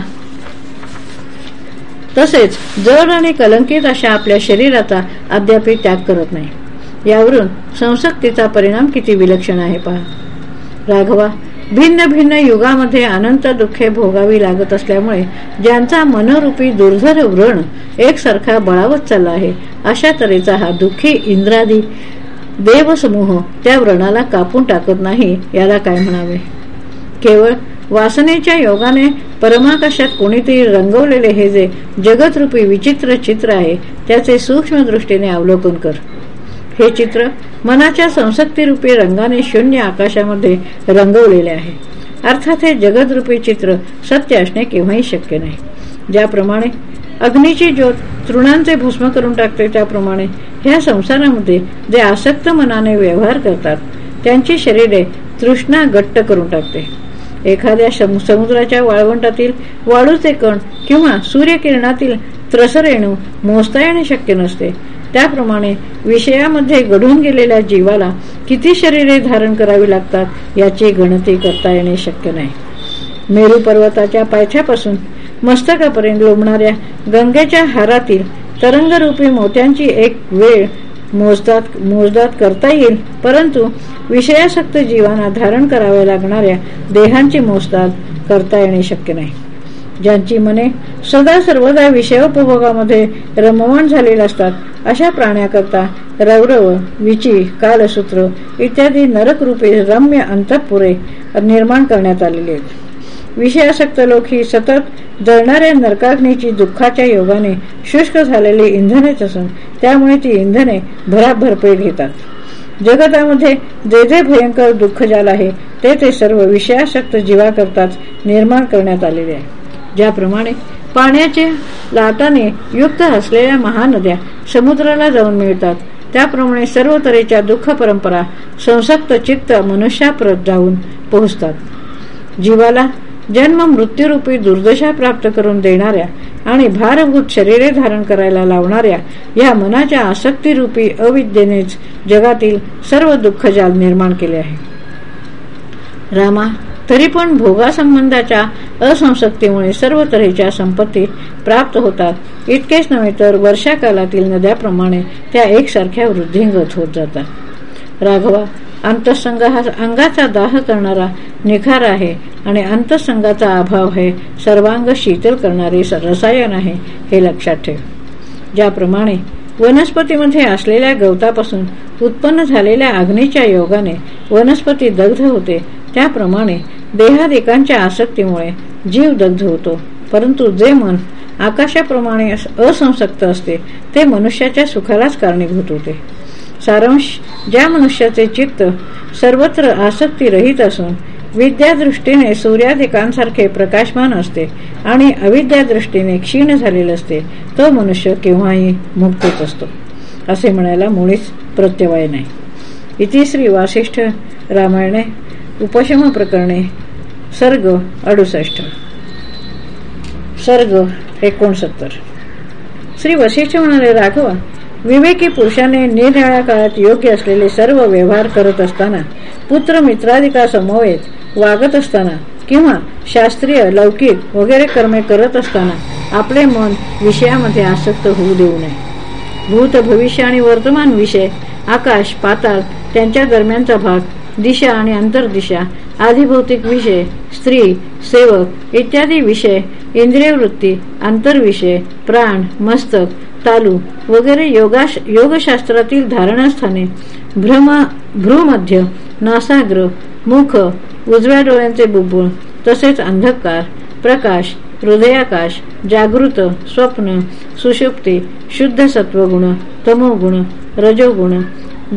तसेच जड आणि कलंकित अशा आपल्या शरीराचा अद्याप त्याग करत नाही. यावरून संसक्तीचा परिणाम किती विलक्षण आहे पहा. राघवा भिन्न भिन्न युगामध्ये अनंत दुःखे भोगावी लागत असल्यामुळे ज्यांचा मनरूपी दुर्धर व्रण एकसारखा बळावत चालला आहे अशा तऱ्हेचा हा दुःखी इंद्रादी देवसमूह त्या व्रणाला कापून टाकत नाही याला काय म्हणावे? केवळ वासनेच्या योगाने परमाकाशात कोणीतरी रंगवलेले हे जे जगतरूपी विचित्र चित्र आहे त्याचे सूक्ष्म दृष्टीने अवलोकन कर. हे चित्र मनाच्या संसक्तीरूपी रंगाने शून्य आकाशामध्ये रंगवलेले आहे. अर्थात हे जगदरूपी चित्र सत्य असणे केव्हाही शक्य नाही. ज्याप्रमाणे अग्नीची ज्योत तृणांचे भस्म करून टाकते त्याप्रमाणे ह्या संसारामध्ये जे आसक्त मनाने व्यवहार करतात त्यांची शरीरे तृष्णा गट्ट करून टाकते. एखाद्या समुद्राच्या वाळवंटातील वाळूचे कण किंवा सूर्यकिरणातील त्रसरेणू मोजता येणे शक्य नसते. त्याप्रमाणे विषयामध्ये घडून गेलेल्या जीवाला किती शरीरे धारण करावी लागतात याची गणती करता येणे शक्य नाही. मेरू पर्वताच्या पायथ्यापासून मस्तकापर्यंत लोंबणाऱ्या गंगेच्या हारातील तरंगरूपी मोत्यांची एक वेळ मोजदात मोजदात करता येईल परंतु विषयासक्त जीवांना धारण कराव्या लागणाऱ्या देहांची मोजदाद करता येणे शक्य नाही. ज्यांची मने सदा सर्वदा विषयोपभोगामध्ये रममाण झालेले असतात अशा प्राण्याकरता रौरव विची कालसूत्र इत्यादी नरकरूपे रम्य अंतपुरे निर्माण करण्यात आलेले आहेत. विषयासक्त लोक ही सतत जळणाऱ्या नरकाग्नीची दुःखाच्या योगाने शुष्क झालेली इंधनेच असून त्यामुळे ती इंधने भराभरपे घेतात. जगतामध्ये जे जे भयंकर दुःख ज्याला आहे ते ते सर्व विषयासक्त जीवाकरताच निर्माण करण्यात आलेले आहे. ज्याप्रमाणे पाण्याचे लाटाने युक्त असलेल्या महानद्या समुद्राला जाऊन मिळतात त्याप्रमाणे सर्व तऱ्हेच्या दुःख परंपरा संसक्त चित्त मनुष्याप्रत जाऊन पोहोचतात. जीवाला जन्म मृत्यूरूपी दुर्दशा प्राप्त करून देणाऱ्या आणि भारभूत शरीरे धारण करायला लावणाऱ्या या मनाच्या आसक्तीरूपी अविद्येनेच जगातील सर्व दुःख जाल निर्माण केले आहे. रामा तरी पण भोगासंबंधाच्या असंसक्तीमुळे सर्व तऱ्हेच्या संपत्ती प्राप्त होतात. इतकेच नव्हे तर वर्षाकालातील नद्याप्रमाणे त्या एकसारख्या वृद्धिंगत होत जातात. राघवा अंतसंग हा अंगाचा दाह करणारा निखार आहे आणि अंतसंगाचा अभाव हे सर्वांग शीतल करणारे रसायन आहे हे लक्षात ठेव. ज्याप्रमाणे वनस्पतीमध्ये असलेल्या गवतापासून उत्पन्न झालेल्या अग्नीच्या योगाने वनस्पती दग्ध होते त्याप्रमाणे देहादेकांच्या आसक्तीमुळे जीव दग्ध होतो. परंतु जे मन आकाशाप्रमाणे असंसक्त असते ते मनुष्याच्या सुखालाच कारणीभूत होते. सारांश ज्या मनुष्याचे चित्त सर्वत्र आसक्ती रहित असून विद्यादृष्टीने सूर्याधिकांसारखे प्रकाशमान असते आणि अविद्यादृष्टीने क्षीण झालेले असते तो मनुष्य केव्हाही मुक्तच असतो. असे म्हणायला मुळीच प्रत्यवय नाही. इति श्री वासिष्ठ रामायणे उपशम प्रकरणे सर्ग अडुसष्ट. सर्ग एकोणसत्तर. श्री वशिष्ठ म्हणाले राघवा विवेकी पुरुषाने निरनिळ्या काळात योग्य असलेले सर्व व्यवहार करत असताना पुत्र मित्राधिका समवेत वागत असताना किंवा शास्त्रीय लौकिक वगैरे कर्मे करत असताना आपले मन विषयामध्ये आसक्त होऊ देऊ नये. भूत भविष्य आणि वर्तमान विषय आकाश पाताळ त्यांच्या दरम्यानचा भाग दिशा आणि अंतर्दिशा आधिभौतिक विषय स्त्री सेवक इत्यादी विषय इंद्रियवृत्ती आंतरविषय प्राण मस्तक तालू वगैरे योगाश योगशास्त्रातील धारणास्थाने. भ्रम भ्रूमध्य नासाग्र मुख उजव्या डोळ्यांचे बुबुळ तसेच अंधकार प्रकाश हृदयाकाश जागृत स्वप्न सुषुप्ती शुद्ध सत्वगुण तमोगुण रजोगुण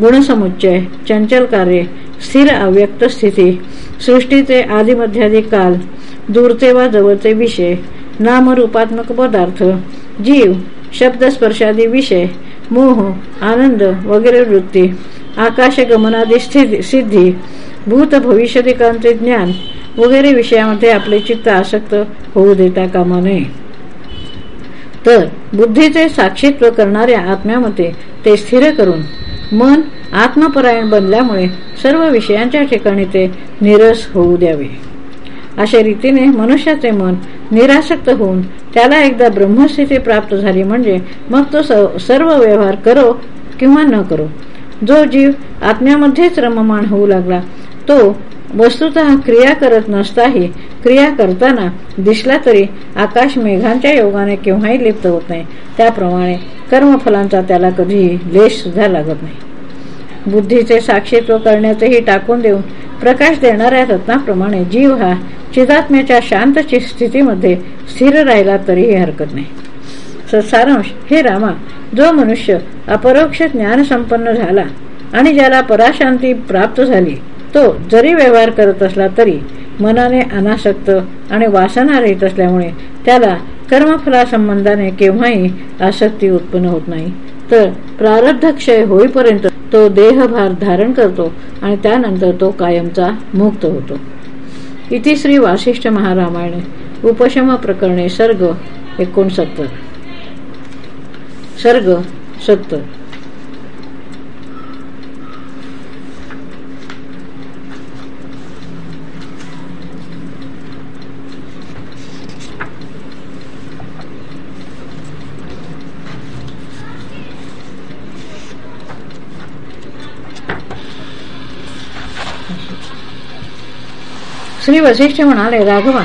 गुणसमुच्चय चंचल कार्य स्थिर अव्यक्त स्थिती सृष्टीचे आदिमध्यादी काल दूरचे वा जवळचे विषय नामरूपात्मक पदार्थ जीव शब्दस्पर्शादी विषय मोह आनंद वगैरे वृत्ती आकाशगमनादी सिद्धी भूत भविष्यदिकांचे ज्ञान वगैरे विषयामध्ये आपले चित्त आसक्त होऊ देता कामा नये. तर बुद्धीचे साक्षीत्व करणाऱ्या आत्म्यामध्ये ते स्थिर करून मन आत्मपरायण बनल्यामुळे सर्व विषयांच्या ठिकाणी ते निरस होऊ द्यावे. अशा रीतीने मनुष्याचे मन निरासक्त होऊन त्याला एकदा ब्रह्मस्थिती प्राप्त झाली म्हणजे मग तो सर्व व्यवहार करो किंवा न करो. जो जीव आत्म्यामध्येच रममाण होऊ लागला तो वस्तुत क्रिया करत नसताही क्रिया करताना दिसला तरी आकाश मेघांच्या योगाने केव्हाही लिप्त होत नाही. त्याप्रमाणे कर्मफलांचा त्याला कधीही लेश सुद्धा लागत नाही. बुद्धीचे साक्षीत्व करण्याचेही टाकून देऊन प्रकाश देणाऱ्या रत्नाप्रमाणे जीव हा चिदात्म्याच्या शांत स्थितीमध्ये स्थिर राहिला तरीही हरकत नाही. सारांश हे रामा जो मनुष्य अपरोक्ष ज्ञान संपन्न झाला आणि ज्याला पराशांती प्राप्त झाली तो जरी व्यवहार करत असला तरी मनाने अनासक्त आणि वासना रहित असल्यामुळे त्याला कर्मफलासंबंधाने केव्हाही आसक्ती उत्पन्न होत नाही. तर प्रारब्ध क्षय होईपर्यंत तो देहभार धारण करतो आणि त्यानंतर तो कायमचा मुक्त होतो. इति श्री वासिष्ठ महारामायणे उपशम प्रकरणे सर्ग एकोणसत्तर. सर्ग सत्तर. श्री वशिष्ठ म्हणाले राघवा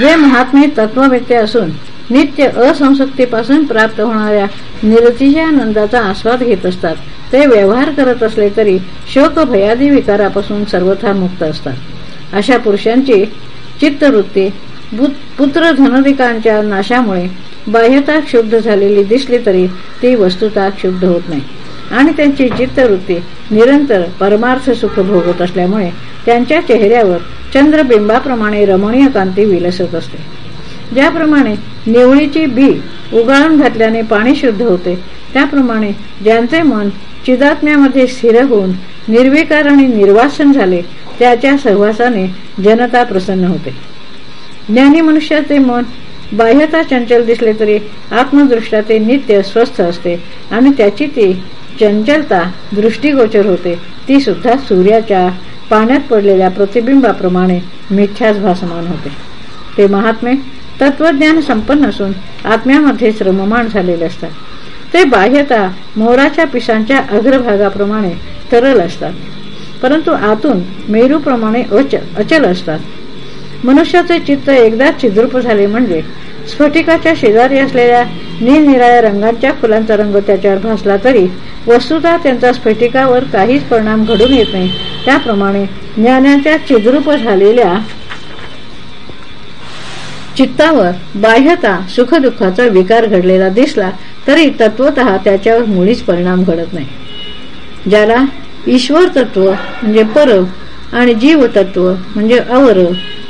जे महात्मे तत्वव्यक्ती असून नित्य असंसक्तीपासून प्राप्त होणाऱ्या निरतीच्या आनंदाचा आस्वाद घेत असतात ते व्यवहार करत असले तरी शोक भयादी विकारापासून सर्वथा मुक्त असतात. अशा पुरुषांची चित्तवृत्ती पुत्र धनधिकांच्या नाशामुळे बाह्यता क्षुब्ध झालेली दिसली तरी ती वस्तुता क्षुब्ध होत नाही. आणि त्यांची चित्तवृत्ती निरंतर परमार्थ सुख भोगत असल्यामुळे त्यांच्या चेहऱ्यावर चंद्रबिंबाप्रमाणे रमणीय कांती विलसत असते. ज्याप्रमाणे निवळीची बी उगाळून घातल्याने पाणी शुद्ध होते त्याप्रमाणे ज्यांचे मन चिदात्म्यामध्ये स्थिर होऊन निर्विकार आणि निर्वासन झाले त्याच्या सहवासाने जनता प्रसन्न होते. ज्ञानी मनुष्याचे मन बाह्यता चंचल दिसले तरी आत्मदृष्ट्या ते नित्य स्वस्थ असते आणि त्याची ती चंचलता दृष्टीगोचर होते ती सुद्धा सूर्याच्या पाण्यात पडलेल्या प्रतिबिंबाप्रमाणे मिथ्याच भासमान होते. ते महात्मे तत्वज्ञान संपन्न असून आत्म्यामध्ये श्रममान झालेले असतात. ते बाह्यता मोराच्या पिसांच्या अग्रभागाप्रमाणे तरल असतात. परंतु आतून मेरूप्रमाणे अचल असतात. मनुष्याचे चित्त एकदा छिद्रूप झाले म्हणजे स्फटिकाच्या शेजारी असलेल्या निरनिराळ्या रंगांच्या फुलांचा रंग त्याच्यावर भासला तरी वस्तुता त्यांचा स्फटिकावर काहीच परिणाम घडून येत नाही. त्याप्रमाणे ज्ञानाच्या चिद्रूप झालेल्या चित्तावर बाह्यता सुखदुःखाचा विकार घडलेला दिसला तरी तत्वत त्याच्यावर मुळीच परिणाम घडत नाही. ज्याला ईश्वर तत्व म्हणजे परव आणि जीव तत्व म्हणजे अवर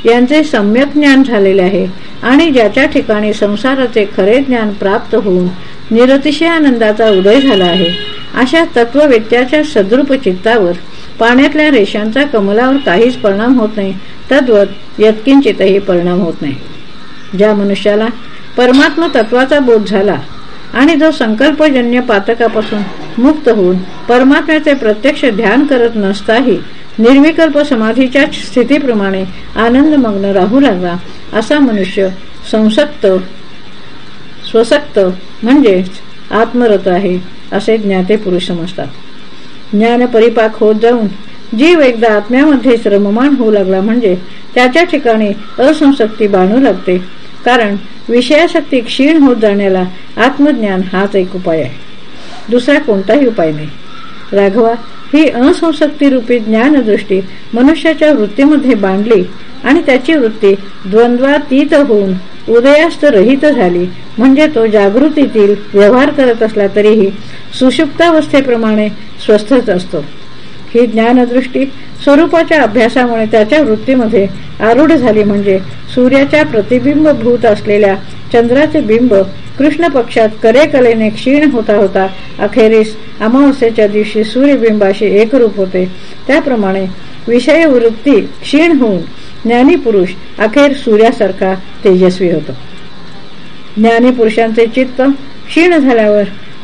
यांचे सम्यक ज्ञान झालेले आहे आणि ज्याच्या ठिकाणी संसाराचे खरे ज्ञान प्राप्त होऊन निरतिशय आनंदाचा उदय झाला आहे अशा तत्ववेत्याच्या सद्रूप चित्तावर पाण्यातल्या रेषांचा कमलावर काहीच परिणाम होत नाही तद्वत यत्किंचितही परिणाम होत नाही. ज्या मनुष्याला परमात्मा तत्वाचा बोध झाला आणि जो संकल्पजन्य पातकापासून मुक्त होऊन परमात्म्याचे प्रत्यक्ष ध्यान करत नसताही निर्विकल्प समाधीच्या स्थितीप्रमाणे आनंदमग्न राहू लागला. असा मनुष्य संसक्त स्वसक्त म्हणजेच आत्मरत आहे असे ज्ञाते पुरुष समजतात. ज्ञान परिपाक होत जाऊन जीव एकदा आत्म्यामध्ये श्रममान होऊ लागला म्हणजे त्याच्या ठिकाणी असंसक्ती बाणू लागते. कारण विषयाशक्ती क्षीण होत जाण्याला आत्मज्ञान हाच एक उपाय आहे. दुसरा कोणताही उपाय नाही. राघवा ही असंसक्ती रूपी ज्ञानदृष्टी मनुष्याच्या वृत्तीमध्ये बांधली आणि त्याची वृत्ती द्वंद्वातीत होऊन उदयास्त रहित झाली. म्हणजे तो जागृतीतील व्यवहार करत असला तरीही सुषुप्तावस्थेप्रमाणे स्वस्थच असतो. ही ज्ञानदृष्टी स्वरूपाच्या अभ्यासामुळे त्याच्या वृत्तीमध्ये आरूढ झाली म्हणजे सूर्याच्या प्रतिबिंबभूत असलेल्या चंद्राचे बिंब कृष्ण पक्षात कलेने क्षीण होता होता अखेरीस अमावस्येच्या दिवशी सूर्यबिंबाशी एकरूप होते. त्याप्रमाणे विषय वृत्ती क्षीण होऊन ज्ञानी पुरुष अखेर सूर्यासारखा तेजस्वी होतो. ज्ञानी पुरुषांचे चित्त क्षीण झाल्यावर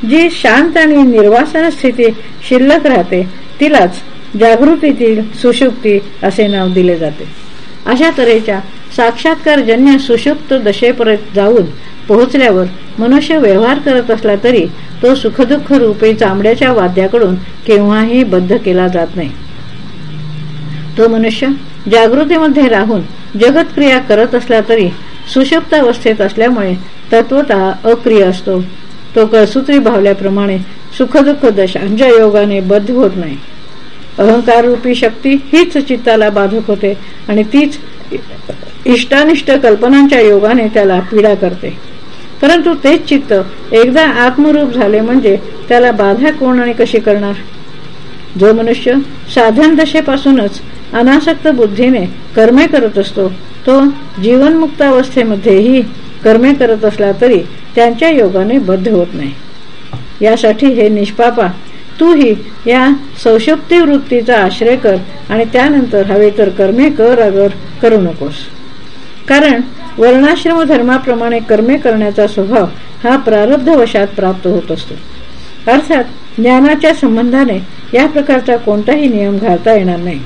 जी शांत आणि निर्वासन स्थिती शिल्लक राहते तिलाच जागृतीतील सुषुप्ती असे नाव दिले जाते. अशा तऱ्हेच्या साक्षात्कारजन्य सुषुप्त दशेपर्यंत जाऊन पोहोचल्यावर मनुष्य व्यवहार करत असला तरी तो सुखदुःख रूपे चांबड्याच्या वाद्याकडून केव्हाही बद्ध केला जात नाही. तो मनुष्य जागृतीमध्ये राहून जगतक्रिया करत असला तरी सुषुप्तावस्थेत असल्यामुळे तत्वता अक्रिय असतो. तो कळसूत्री भावल्याप्रमाणे सुखदुःख दशांच्या योगाने बद्ध होत नाही. अहंकार रूपी शक्ती हीच चित्ताला बाधक होते आणि तीच इष्टानिष्ट कल्पनांच्या योगाने त्याला पीडा करते. परंतु तेच चित्त एकदा आत्मरूप झाले म्हणजे त्याला बाधा कोण आणि कशी करणार? जो मनुष्य साधन दशेपासूनच अनासक्त बुद्धीने कर्मे करत असतो तो जीवनमुक्त अवस्थेमध्येही कर्मे करत असला तरी त्यांच्या योगाने बद्ध होत नाही. यासाठी हे निष्पापा तूही या सौशक्ती वृत्तीचा आश्रय कर आणि त्यानंतर हवे तर कर्मे कर अगर करू नकोस. कारण वर्णाश्रम धर्माप्रमाणे कर्मे करण्याचा स्वभाव हा प्रारब्धवशात प्राप्त होत असतो. अर्थात ज्ञानाच्या संबंधाने या प्रकारचा कोणताही नियम घालता येणार नाही.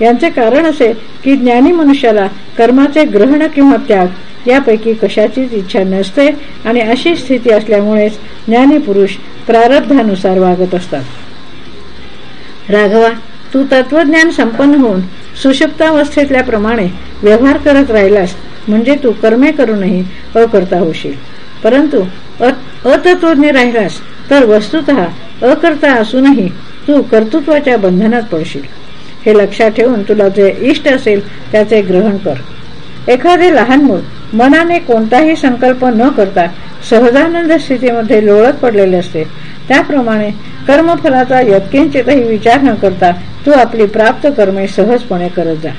यांचे कारण असे की ज्ञानी मनुष्याला कर्माचे ग्रहण किंवा त्याग यापैकी कशाचीच इच्छा नसते आणि अशी स्थिती असल्यामुळेच ज्ञानी पुरुष प्रारब्धानुसार वागत असतात. राघवा तू तत्वज्ञान संपन्न होऊन सुषुप्तावस्थेतल्याप्रमाणे व्यवहार करत राहिलास म्हणजे तू कर्मे करूनही अकर्ता होशील. परंतु अतत्वज्ञ राहिलास तर वस्तुत अकर्ता असूनही तू कर्तृत्वाच्या बंधनात पडशील. हे लक्षात ठेवून तुला जे इष्ट असेल त्याचे ग्रहण कर. एखादे लहान मूल मनाने कोणताही संकल्प न करता सहजानंद स्थितीमध्ये लोळत पडलेले असते. त्याप्रमाणे कर्मफलाचा यत्किंचितही विचार न करता तू आपली प्राप्त कर्मे सहजपणे करत जा.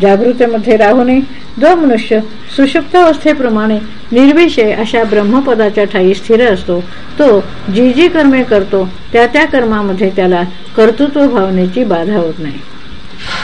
जागृतेमध्ये राहूनही जो मनुष्य सुषुप्त अवस्थेप्रमाणे निर्विषय अशा ब्रह्मपदाच्या ठाई स्थिर असतो तो जी जी कर्मे करतो त्या त्या कर्मामध्ये त्याला कर्तृत्व भावनेची बाधा होत नाही.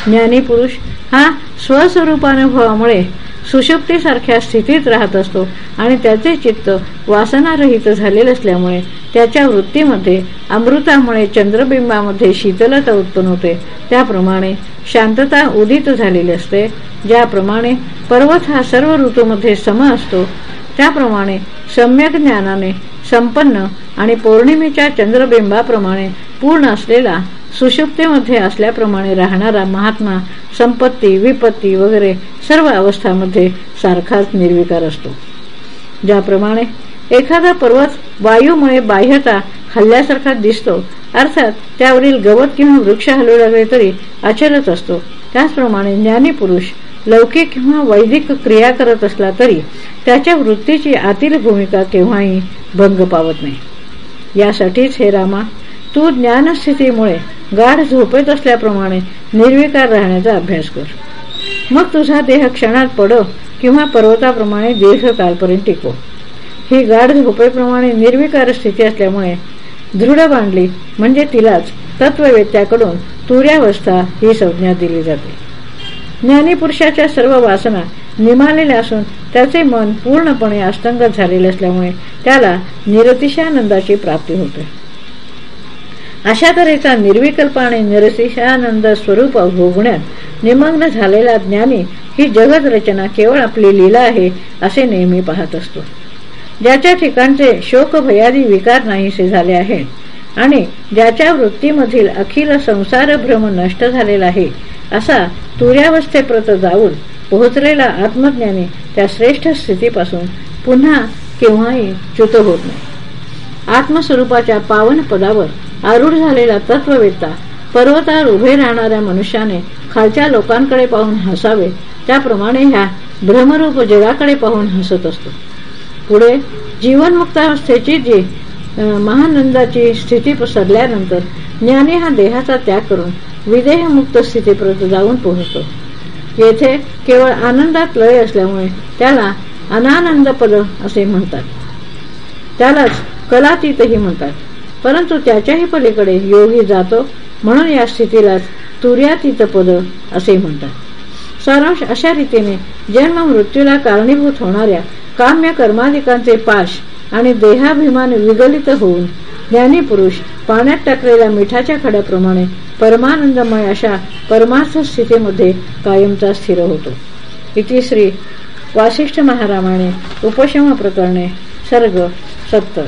ज्ञानी पुरुष हा स्वस्वरूपानुभवामुळे सुषुप्तीसारख्या स्थितीत राहत असतो आणि त्याचे चित्त वासनारहित झालेले असल्यामुळे त्याच्या वृत्तीमध्ये अमृतामुळे चंद्रबिंबामध्ये शीतलता उत्पन्न होते. त्याप्रमाणे शांतता उदित झालेली असते ज्याप्रमाणे पर्वत हा सर्व ऋतूमध्ये सम असतो. त्याप्रमाणे सम्यक ज्ञानाने संपन्न आणि पौर्णिमेच्या चंद्रबिंबाप्रमाणे पूर्ण असलेला सुषुप्तीमध्ये असल्याप्रमाणे राहणारा महात्मा संपत्ती विपत्ती वगैरे सर्व अवस्थांमध्ये सारखाच निर्विकार असतो. ज्याप्रमाणे एखादा पर्वत वायूमुळे बाह्यता हल्ल्यासारखा दिसतो अर्थात त्यावरील गवत किंवा वृक्ष हलू लागले तरी अचलच असतो. त्याचप्रमाणे ज्ञानी पुरुष लौकिक किंवा वैदिक क्रिया करत असला तरी त्याच्या वृत्तीची आतील भूमिका केव्हाही भंग पावत नाही. यासाठीच हे रामा तू ज्ञानस्थितीमुळे गाढ झोपेत असल्याप्रमाणे निर्विकार राहण्याचा अभ्यास कर. मग तुझा देह क्षणात पडो किंवा पर्वताप्रमाणे दीर्घकालपर्यंत टिको. ही गाढ झोपेप्रमाणे निर्विकार स्थिती असल्यामुळे दृढ बांधली म्हणजे तिलाच तत्ववेत्याकडून तुर्यावस्था ही संज्ञा दिली जाते. ज्ञानीपुरुषाच्या सर्व वासना निमालेल्या असून त्याचे मन पूर्णपणे अस्तंगत झालेले असल्यामुळे त्याला निरतिशानंदाची प्राप्ती होते. अशा तऱ्हेचा निर्विकल्प आणि निरशिषानंद स्वरूप भोगण्यात निमग्न झालेला ज्ञानी ही जगत रचना केवळ आपली लीला आहे असे नेहमी पाहत असतो. ज्याच्या ठिकाणचे शोक भयादी विकार नाहीसे झाले आहेत आणि ज्याच्या वृत्तीमधील अखिल संसार भ्रम नष्ट झालेला आहे असा तुर्यावस्थेप्रत जाऊन पोहोचलेला आत्मज्ञानी त्या श्रेष्ठ स्थितीपासून पुन्हा केव्हाही च्युत होत नाही. आत्मस्वरूपाच्या पावन पदावर आरूढ झालेला तत्ववेता पर्वतावर उभे राहणाऱ्या मनुष्याने खालच्या लोकांकडे पाहून हसावे. त्याप्रमाणे ह्या भ्रमरूप जगाकडे पाहून हसत असतो. पुढे जीवनमुक्तावस्थेची जी महानंदाची स्थिती पसरल्यानंतर ज्ञानी हा देहाचा त्याग करून विदेहमुक्त स्थितीपर्यंत जाऊन पोहोचतो. येथे केवळ आनंदात लय असल्यामुळे त्याला अनानंद पद असे म्हणतात. त्यालाच कलातीतही म्हणतात. परंतु त्याच्याही पलीकडे योगी जातो म्हणून या स्थितीलाच तुर्यातीत पद असे म्हणतात. सारांश अशा रीतीने जन्म मृत्यूला कारणीभूत होणाऱ्या काम्य कर्माधिकांचे पाश आणि देहाभिमान विगलित होऊन ज्ञानी पुरुष पाण्यात टाकलेल्या मिठाच्या खड्याप्रमाणे परमानंदमय अशा परमार्थ स्थितीमध्ये कायमचा स्थिर होतो. इति श्री वासिष्ठ महारामाने उपशम प्रकरणे सर्ग सत्तर.